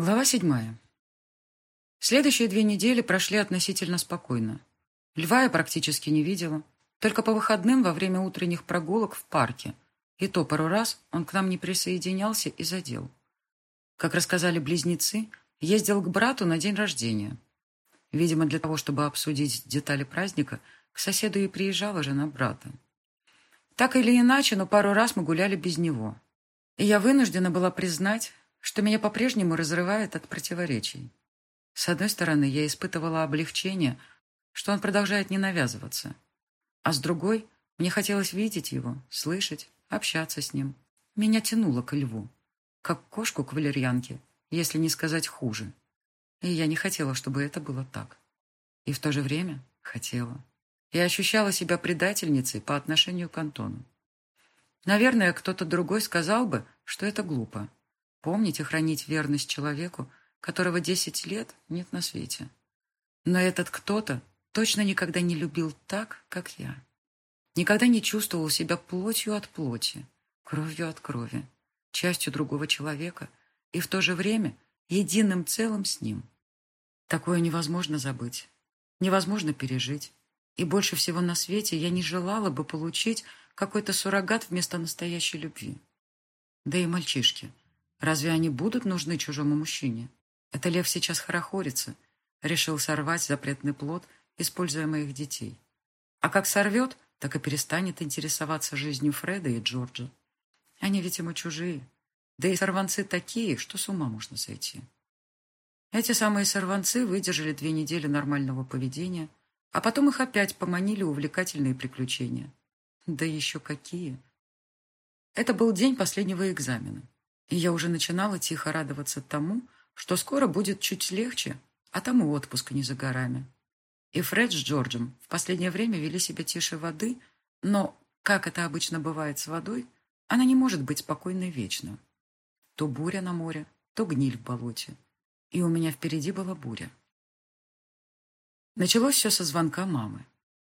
Глава седьмая. Следующие две недели прошли относительно спокойно. Льва я практически не видела, только по выходным во время утренних прогулок в парке. И то пару раз он к нам не присоединялся и задел. Как рассказали близнецы, ездил к брату на день рождения. Видимо, для того, чтобы обсудить детали праздника, к соседу и приезжала жена брата. Так или иначе, но пару раз мы гуляли без него. И я вынуждена была признать, что меня по-прежнему разрывает от противоречий. С одной стороны, я испытывала облегчение, что он продолжает не навязываться. А с другой, мне хотелось видеть его, слышать, общаться с ним. Меня тянуло к льву, как кошку к валерьянке, если не сказать хуже. И я не хотела, чтобы это было так. И в то же время хотела. Я ощущала себя предательницей по отношению к Антону. Наверное, кто-то другой сказал бы, что это глупо. Помнить и хранить верность человеку, которого десять лет нет на свете. Но этот кто-то точно никогда не любил так, как я. Никогда не чувствовал себя плотью от плоти, кровью от крови, частью другого человека и в то же время единым целым с ним. Такое невозможно забыть, невозможно пережить. И больше всего на свете я не желала бы получить какой-то суррогат вместо настоящей любви. Да и мальчишки – Разве они будут нужны чужому мужчине? Это лев сейчас хорохорится. Решил сорвать запретный плод, используя моих детей. А как сорвет, так и перестанет интересоваться жизнью Фреда и Джорджа. Они ведь ему чужие. Да и сорванцы такие, что с ума можно сойти. Эти самые сорванцы выдержали две недели нормального поведения, а потом их опять поманили увлекательные приключения. Да еще какие! Это был день последнего экзамена. И я уже начинала тихо радоваться тому, что скоро будет чуть легче, а тому отпуск не за горами. И Фред с Джорджем в последнее время вели себя тише воды, но, как это обычно бывает с водой, она не может быть спокойной вечно. То буря на море, то гниль в болоте. И у меня впереди была буря. Началось все со звонка мамы.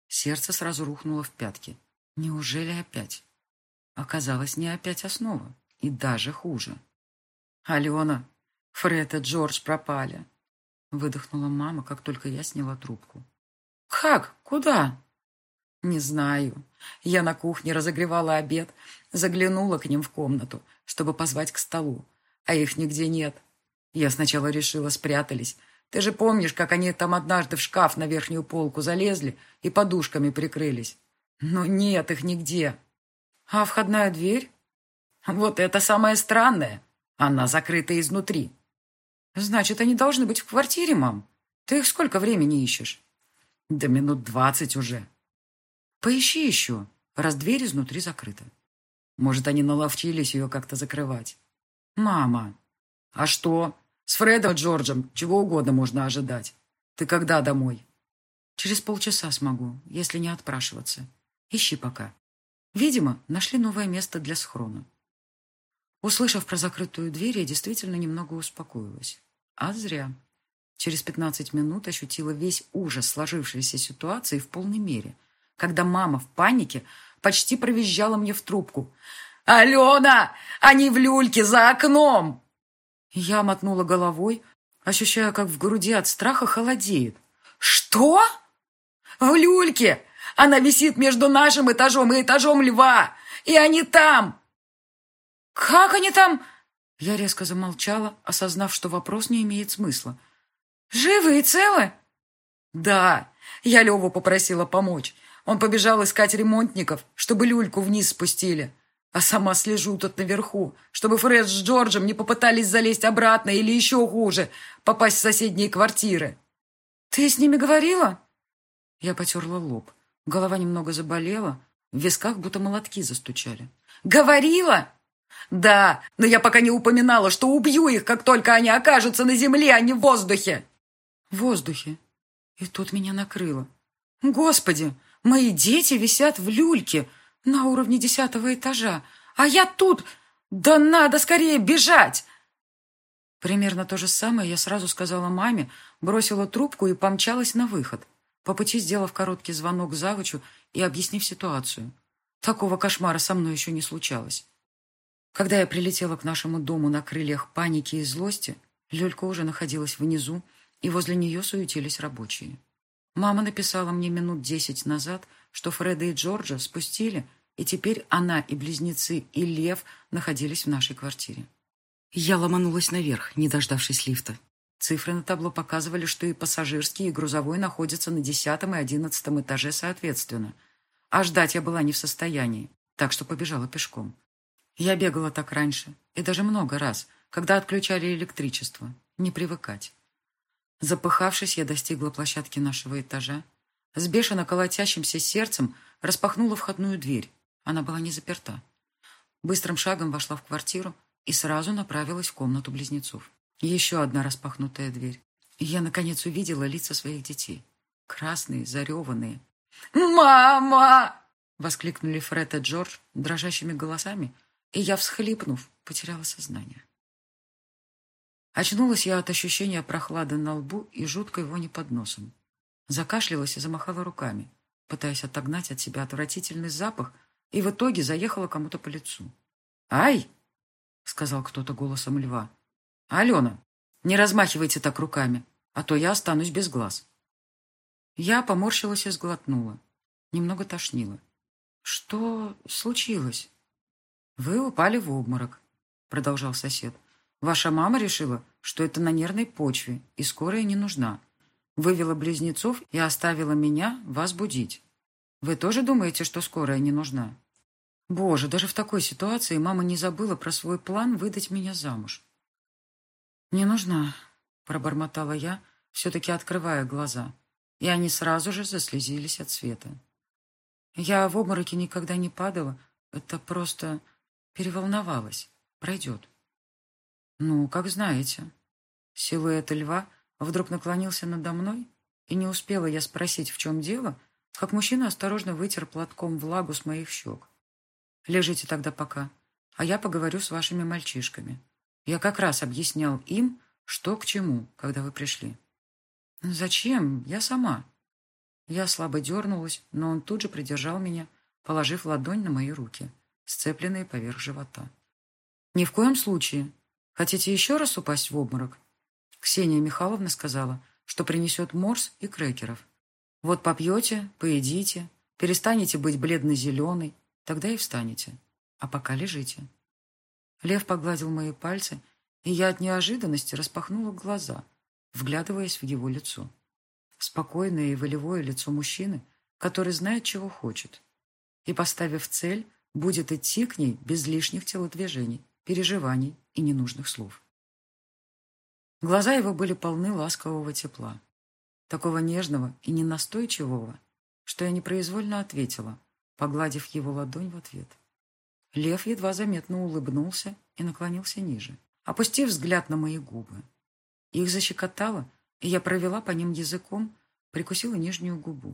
Сердце сразу рухнуло в пятки. Неужели опять? Оказалось, не опять основа. И даже хуже. «Алена, Фред и Джордж пропали», — выдохнула мама, как только я сняла трубку. «Как? Куда?» «Не знаю. Я на кухне разогревала обед, заглянула к ним в комнату, чтобы позвать к столу, а их нигде нет. Я сначала решила, спрятались. Ты же помнишь, как они там однажды в шкаф на верхнюю полку залезли и подушками прикрылись? Но нет их нигде. А входная дверь? Вот это самое странное. Она закрыта изнутри. Значит, они должны быть в квартире, мам. Ты их сколько времени ищешь? Да минут двадцать уже. Поищи еще, раз дверь изнутри закрыта. Может, они наловчились ее как-то закрывать. Мама. А что? С Фредом Джорджем чего угодно можно ожидать. Ты когда домой? Через полчаса смогу, если не отпрашиваться. Ищи пока. Видимо, нашли новое место для схрона. Услышав про закрытую дверь, я действительно немного успокоилась. А зря. Через пятнадцать минут ощутила весь ужас сложившейся ситуации в полной мере, когда мама в панике почти провизжала мне в трубку. «Алена! Они в люльке за окном!» Я мотнула головой, ощущая, как в груди от страха холодеет. «Что? В люльке! Она висит между нашим этажом и этажом льва! И они там! «Как они там?» Я резко замолчала, осознав, что вопрос не имеет смысла. «Живы и целы?» «Да, я Леву попросила помочь. Он побежал искать ремонтников, чтобы люльку вниз спустили. А сама слежу тут наверху, чтобы Фред с Джорджем не попытались залезть обратно или еще хуже, попасть в соседние квартиры». «Ты с ними говорила?» Я потерла лоб. Голова немного заболела, в висках будто молотки застучали. «Говорила?» «Да, но я пока не упоминала, что убью их, как только они окажутся на земле, а не в воздухе!» «В воздухе?» И тут меня накрыло. «Господи, мои дети висят в люльке на уровне десятого этажа, а я тут... Да надо скорее бежать!» Примерно то же самое я сразу сказала маме, бросила трубку и помчалась на выход, по пути сделав короткий звонок завучу и объяснив ситуацию. Такого кошмара со мной еще не случалось. Когда я прилетела к нашему дому на крыльях паники и злости, Люлька уже находилась внизу, и возле нее суетились рабочие. Мама написала мне минут десять назад, что Фреда и Джорджа спустили, и теперь она и близнецы, и Лев находились в нашей квартире. Я ломанулась наверх, не дождавшись лифта. Цифры на табло показывали, что и пассажирский, и грузовой находятся на десятом и одиннадцатом этаже соответственно. А ждать я была не в состоянии, так что побежала пешком. Я бегала так раньше, и даже много раз, когда отключали электричество. Не привыкать. Запыхавшись, я достигла площадки нашего этажа. С бешено колотящимся сердцем распахнула входную дверь. Она была не заперта. Быстрым шагом вошла в квартиру и сразу направилась в комнату близнецов. Еще одна распахнутая дверь. Я, наконец, увидела лица своих детей. Красные, зареванные. «Мама!» — воскликнули Фред и Джордж дрожащими голосами, и я, всхлипнув, потеряла сознание. Очнулась я от ощущения прохлады на лбу и жуткой вони под носом. Закашлялась и замахала руками, пытаясь отогнать от себя отвратительный запах, и в итоге заехала кому-то по лицу. «Ай!» — сказал кто-то голосом льва. «Алена, не размахивайте так руками, а то я останусь без глаз». Я поморщилась и сглотнула. Немного тошнило. «Что случилось?» «Вы упали в обморок», — продолжал сосед. Ваша мама решила, что это на нервной почве, и скорая не нужна. Вывела близнецов и оставила меня вас будить. Вы тоже думаете, что скорая не нужна? Боже, даже в такой ситуации мама не забыла про свой план выдать меня замуж. «Не нужна», — пробормотала я, все-таки открывая глаза, и они сразу же заслезились от света. Я в обмороке никогда не падала, это просто переволновалась. Пройдет. «Ну, как знаете». Силуэт льва вдруг наклонился надо мной, и не успела я спросить, в чем дело, как мужчина осторожно вытер платком влагу с моих щек. «Лежите тогда пока, а я поговорю с вашими мальчишками. Я как раз объяснял им, что к чему, когда вы пришли». «Ну, «Зачем? Я сама». Я слабо дернулась, но он тут же придержал меня, положив ладонь на мои руки, сцепленные поверх живота. «Ни в коем случае. Хотите еще раз упасть в обморок? Ксения Михайловна сказала, что принесет морс и крекеров. Вот попьете, поедите, перестанете быть бледно-зеленой, тогда и встанете. А пока лежите. Лев погладил мои пальцы, и я от неожиданности распахнула глаза, вглядываясь в его лицо. Спокойное и волевое лицо мужчины, который знает, чего хочет. И, поставив цель, будет идти к ней без лишних телодвижений, переживаний и ненужных слов. Глаза его были полны ласкового тепла, такого нежного и ненастойчивого, что я непроизвольно ответила, погладив его ладонь в ответ. Лев едва заметно улыбнулся и наклонился ниже, опустив взгляд на мои губы. Их защекотало, и я провела по ним языком, прикусила нижнюю губу,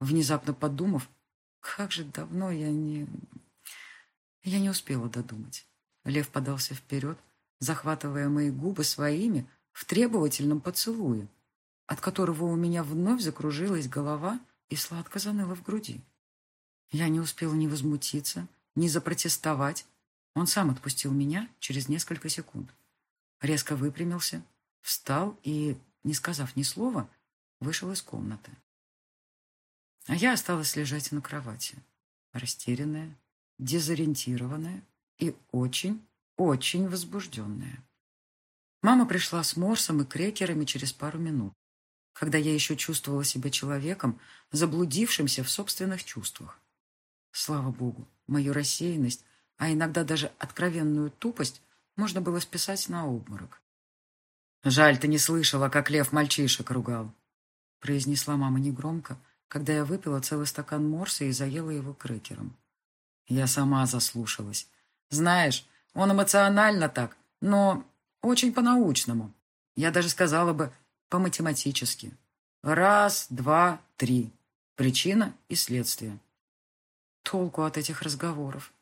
внезапно подумав, как же давно я не... Я не успела додумать. Лев подался вперед, захватывая мои губы своими в требовательном поцелуе, от которого у меня вновь закружилась голова и сладко заныла в груди. Я не успела ни возмутиться, ни запротестовать. Он сам отпустил меня через несколько секунд. Резко выпрямился, встал и, не сказав ни слова, вышел из комнаты. А я осталась лежать на кровати, растерянная, дезориентированная, и очень, очень возбужденная. Мама пришла с морсом и крекерами через пару минут, когда я еще чувствовала себя человеком, заблудившимся в собственных чувствах. Слава богу, мою рассеянность, а иногда даже откровенную тупость можно было списать на обморок. «Жаль, ты не слышала, как лев мальчишек ругал», произнесла мама негромко, когда я выпила целый стакан морса и заела его крекером. Я сама заслушалась. Знаешь, он эмоционально так, но очень по-научному. Я даже сказала бы по-математически. Раз, два, три. Причина и следствие. Толку от этих разговоров,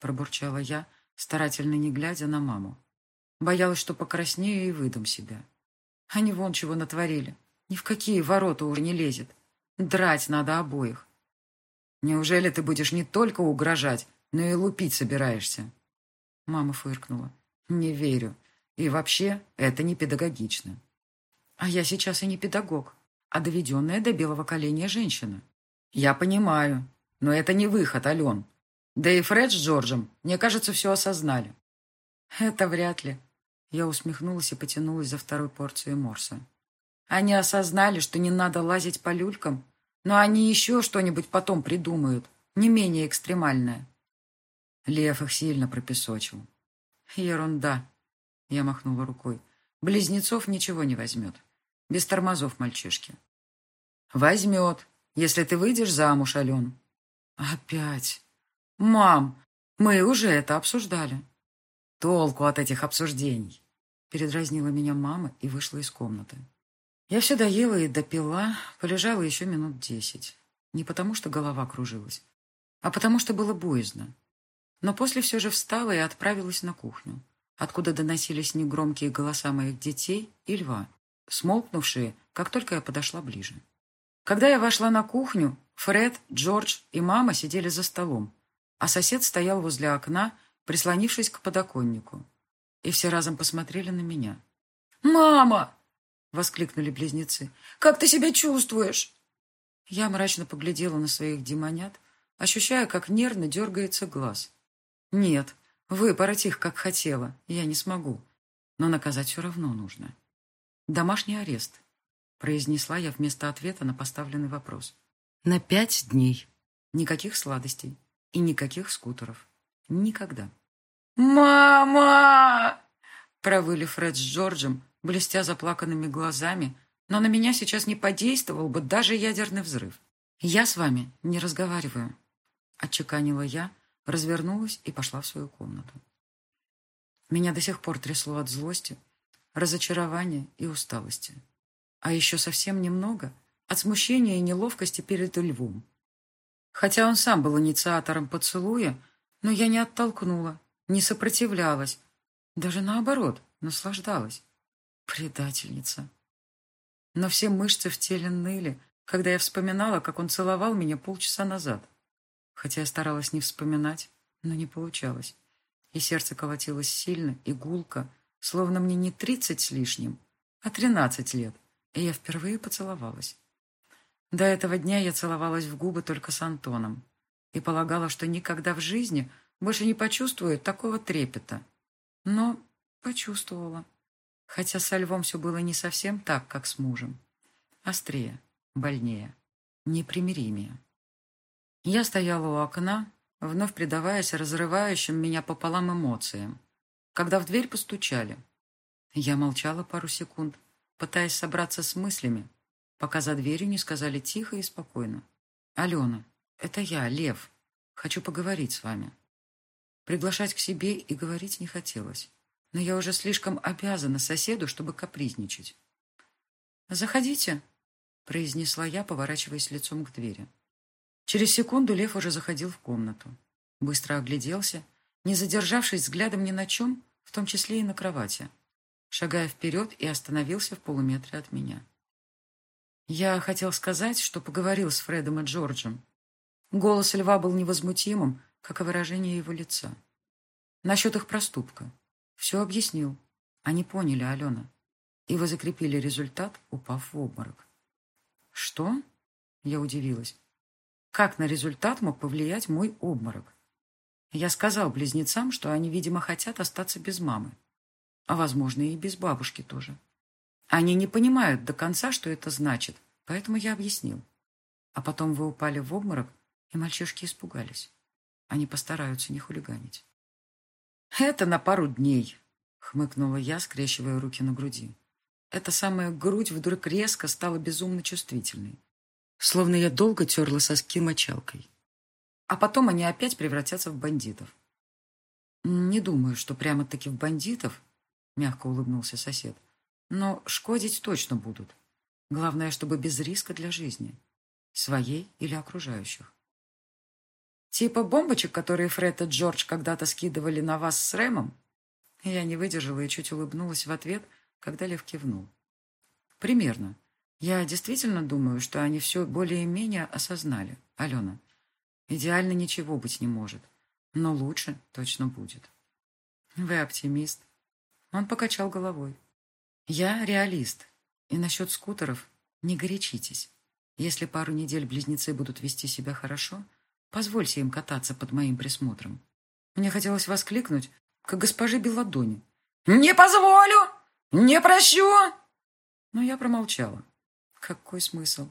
пробурчала я, старательно не глядя на маму. Боялась, что покраснею и выдам себя. Они вон чего натворили. Ни в какие ворота уже не лезет. Драть надо обоих. Неужели ты будешь не только угрожать, но и лупить собираешься?» Мама фыркнула. «Не верю. И вообще, это не педагогично. А я сейчас и не педагог, а доведенная до белого коленя женщина. Я понимаю, но это не выход, Ален. Да и Фред с Джорджем, мне кажется, все осознали. Это вряд ли. Я усмехнулась и потянулась за второй порцией морса. Они осознали, что не надо лазить по люлькам, но они еще что-нибудь потом придумают, не менее экстремальное. Лев их сильно пропесочил. Ерунда. Я махнула рукой. Близнецов ничего не возьмет. Без тормозов мальчишки. Возьмет, если ты выйдешь замуж, Ален. Опять. Мам, мы уже это обсуждали. Толку от этих обсуждений. Передразнила меня мама и вышла из комнаты. Я все доела и допила, полежала еще минут десять. Не потому, что голова кружилась, а потому, что было боязно. Но после все же встала и отправилась на кухню, откуда доносились негромкие голоса моих детей и льва, смолкнувшие, как только я подошла ближе. Когда я вошла на кухню, Фред, Джордж и мама сидели за столом, а сосед стоял возле окна, прислонившись к подоконнику. И все разом посмотрели на меня. «Мама!» — воскликнули близнецы. «Как ты себя чувствуешь?» Я мрачно поглядела на своих демонят, ощущая, как нервно дергается глаз. «Нет, выпороть их, как хотела, я не смогу, но наказать все равно нужно». «Домашний арест», — произнесла я вместо ответа на поставленный вопрос. «На пять дней. Никаких сладостей и никаких скутеров. Никогда». «Мама!» — провыли Фред с Джорджем, блестя заплаканными глазами, но на меня сейчас не подействовал бы даже ядерный взрыв. «Я с вами не разговариваю», — отчеканила я, развернулась и пошла в свою комнату. Меня до сих пор трясло от злости, разочарования и усталости. А еще совсем немного от смущения и неловкости перед львом. Хотя он сам был инициатором поцелуя, но я не оттолкнула, не сопротивлялась, даже наоборот, наслаждалась. Предательница. Но все мышцы в теле ныли, когда я вспоминала, как он целовал меня полчаса назад. Хотя я старалась не вспоминать, но не получалось. И сердце колотилось сильно и гулко, словно мне не тридцать с лишним, а тринадцать лет, и я впервые поцеловалась. До этого дня я целовалась в губы только с Антоном и полагала, что никогда в жизни больше не почувствую такого трепета. Но почувствовала. Хотя со львом все было не совсем так, как с мужем. Острее, больнее, непримиримее. Я стояла у окна, вновь предаваясь разрывающим меня пополам эмоциям, когда в дверь постучали. Я молчала пару секунд, пытаясь собраться с мыслями, пока за дверью не сказали тихо и спокойно. «Алена, это я, Лев. Хочу поговорить с вами». Приглашать к себе и говорить не хотелось но я уже слишком обязана соседу, чтобы капризничать. «Заходите», — произнесла я, поворачиваясь лицом к двери. Через секунду Лев уже заходил в комнату. Быстро огляделся, не задержавшись взглядом ни на чем, в том числе и на кровати, шагая вперед и остановился в полуметре от меня. Я хотел сказать, что поговорил с Фредом и Джорджем. Голос льва был невозмутимым, как и выражение его лица. Насчет их проступка. Все объяснил. Они поняли, Алена. И вы закрепили результат, упав в обморок. Что? Я удивилась. Как на результат мог повлиять мой обморок? Я сказал близнецам, что они, видимо, хотят остаться без мамы. А, возможно, и без бабушки тоже. Они не понимают до конца, что это значит, поэтому я объяснил. А потом вы упали в обморок, и мальчишки испугались. Они постараются не хулиганить. «Это на пару дней», — хмыкнула я, скрещивая руки на груди. Эта самая грудь вдруг резко стала безумно чувствительной. Словно я долго терла соски мочалкой. А потом они опять превратятся в бандитов. «Не думаю, что прямо-таки в бандитов», — мягко улыбнулся сосед. «Но шкодить точно будут. Главное, чтобы без риска для жизни. Своей или окружающих. Типа бомбочек, которые Фред и Джордж когда-то скидывали на вас с Рэмом? Я не выдержала и чуть улыбнулась в ответ, когда Лев кивнул. Примерно. Я действительно думаю, что они все более-менее осознали. Алена, идеально ничего быть не может, но лучше точно будет. Вы оптимист. Он покачал головой. Я реалист. И насчет скутеров не горячитесь. Если пару недель близнецы будут вести себя хорошо, позвольте им кататься под моим присмотром. Мне хотелось воскликнуть, как госпоже Белладони. «Не позволю! Не прощу!» Но я промолчала. Какой смысл?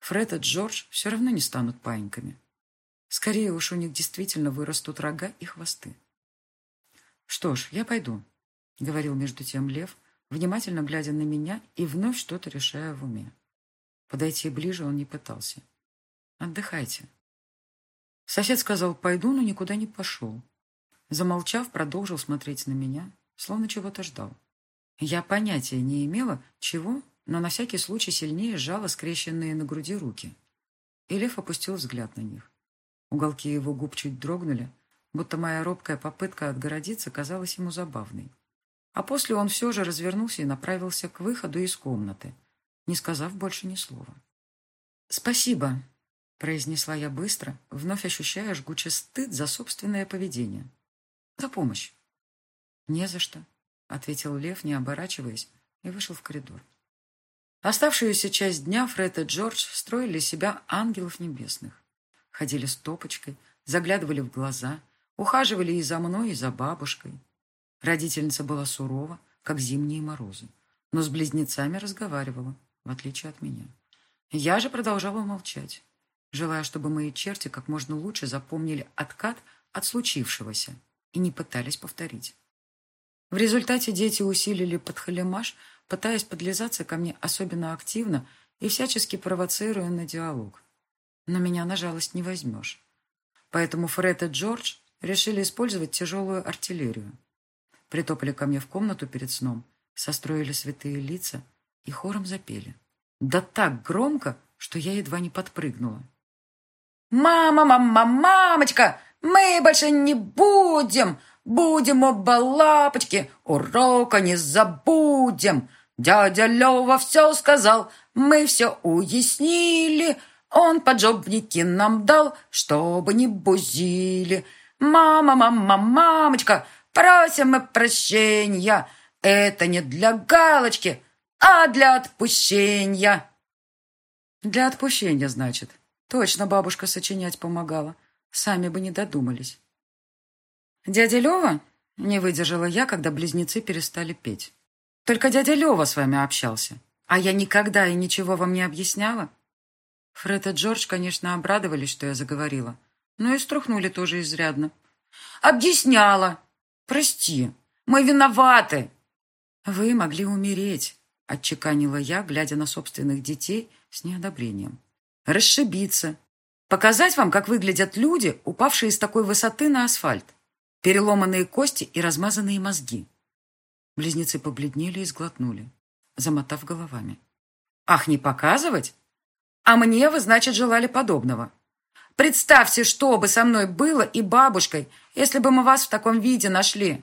Фред и Джордж все равно не станут паиньками. Скорее уж у них действительно вырастут рога и хвосты. «Что ж, я пойду», — говорил между тем Лев, внимательно глядя на меня и вновь что-то решая в уме. Подойти ближе он не пытался. «Отдыхайте». Сосед сказал «пойду», но никуда не пошел. Замолчав, продолжил смотреть на меня, словно чего-то ждал. Я понятия не имела, чего, но на всякий случай сильнее сжала скрещенные на груди руки. И Лев опустил взгляд на них. Уголки его губ чуть дрогнули, будто моя робкая попытка отгородиться казалась ему забавной. А после он все же развернулся и направился к выходу из комнаты, не сказав больше ни слова. «Спасибо», — произнесла я быстро, вновь ощущая жгучий стыд за собственное поведение. «За помощь». «Не за что», — ответил Лев, не оборачиваясь, и вышел в коридор. Оставшуюся часть дня Фред и Джордж строили себя ангелов небесных. Ходили с топочкой, заглядывали в глаза, ухаживали и за мной, и за бабушкой. Родительница была сурова, как зимние морозы, но с близнецами разговаривала, в отличие от меня. Я же продолжала молчать, желая, чтобы мои черти как можно лучше запомнили откат от случившегося и не пытались повторить. В результате дети усилили подхалимаш, пытаясь подлизаться ко мне особенно активно и всячески провоцируя на диалог. Но меня на жалость не возьмешь. Поэтому Фред и Джордж решили использовать тяжелую артиллерию притопали ко мне в комнату перед сном, состроили святые лица и хором запели. Да так громко, что я едва не подпрыгнула. «Мама, мама, мамочка, мы больше не будем, будем оба лапочки, урока не забудем. Дядя Лева все сказал, мы все уяснили, он поджобники нам дал, чтобы не бузили. Мама, мама, мамочка, Просим мы прощения. Это не для галочки, а для отпущения. Для отпущения, значит. Точно бабушка сочинять помогала. Сами бы не додумались. Дядя Лева? Не выдержала я, когда близнецы перестали петь. Только дядя Лева с вами общался. А я никогда и ничего вам не объясняла. Фред и Джордж, конечно, обрадовались, что я заговорила, но и струхнули тоже изрядно. «Объясняла!» Прости, мы виноваты. Вы могли умереть, отчеканила я, глядя на собственных детей с неодобрением. Расшибиться. Показать вам, как выглядят люди, упавшие с такой высоты на асфальт. Переломанные кости и размазанные мозги. Близнецы побледнели и сглотнули, замотав головами. «Ах, не показывать? А мне вы, значит, желали подобного. Представьте, что бы со мной было и бабушкой, если бы мы вас в таком виде нашли!»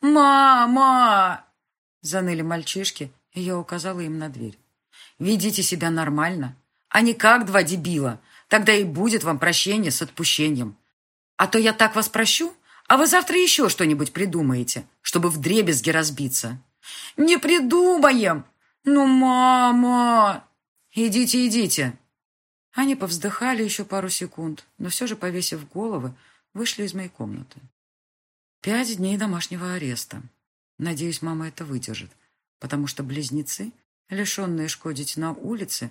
«Мама!» — заныли мальчишки, и я указала им на дверь. «Ведите себя нормально, а не как два дебила. Тогда и будет вам прощение с отпущением. А то я так вас прощу, а вы завтра еще что-нибудь придумаете, чтобы вдребезги разбиться». «Не придумаем! Ну, мама!» «Идите, идите!» Они повздыхали еще пару секунд, но все же, повесив головы, вышли из моей комнаты. Пять дней домашнего ареста. Надеюсь, мама это выдержит, потому что близнецы, лишенные шкодить на улице,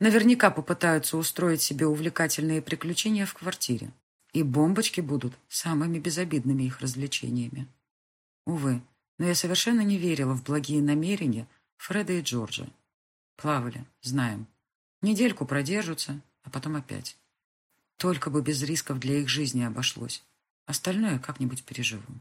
наверняка попытаются устроить себе увлекательные приключения в квартире, и бомбочки будут самыми безобидными их развлечениями. Увы, но я совершенно не верила в благие намерения Фреда и Джорджа. Плавали, знаем. Недельку продержатся, а потом опять. Только бы без рисков для их жизни обошлось. Остальное как-нибудь переживу.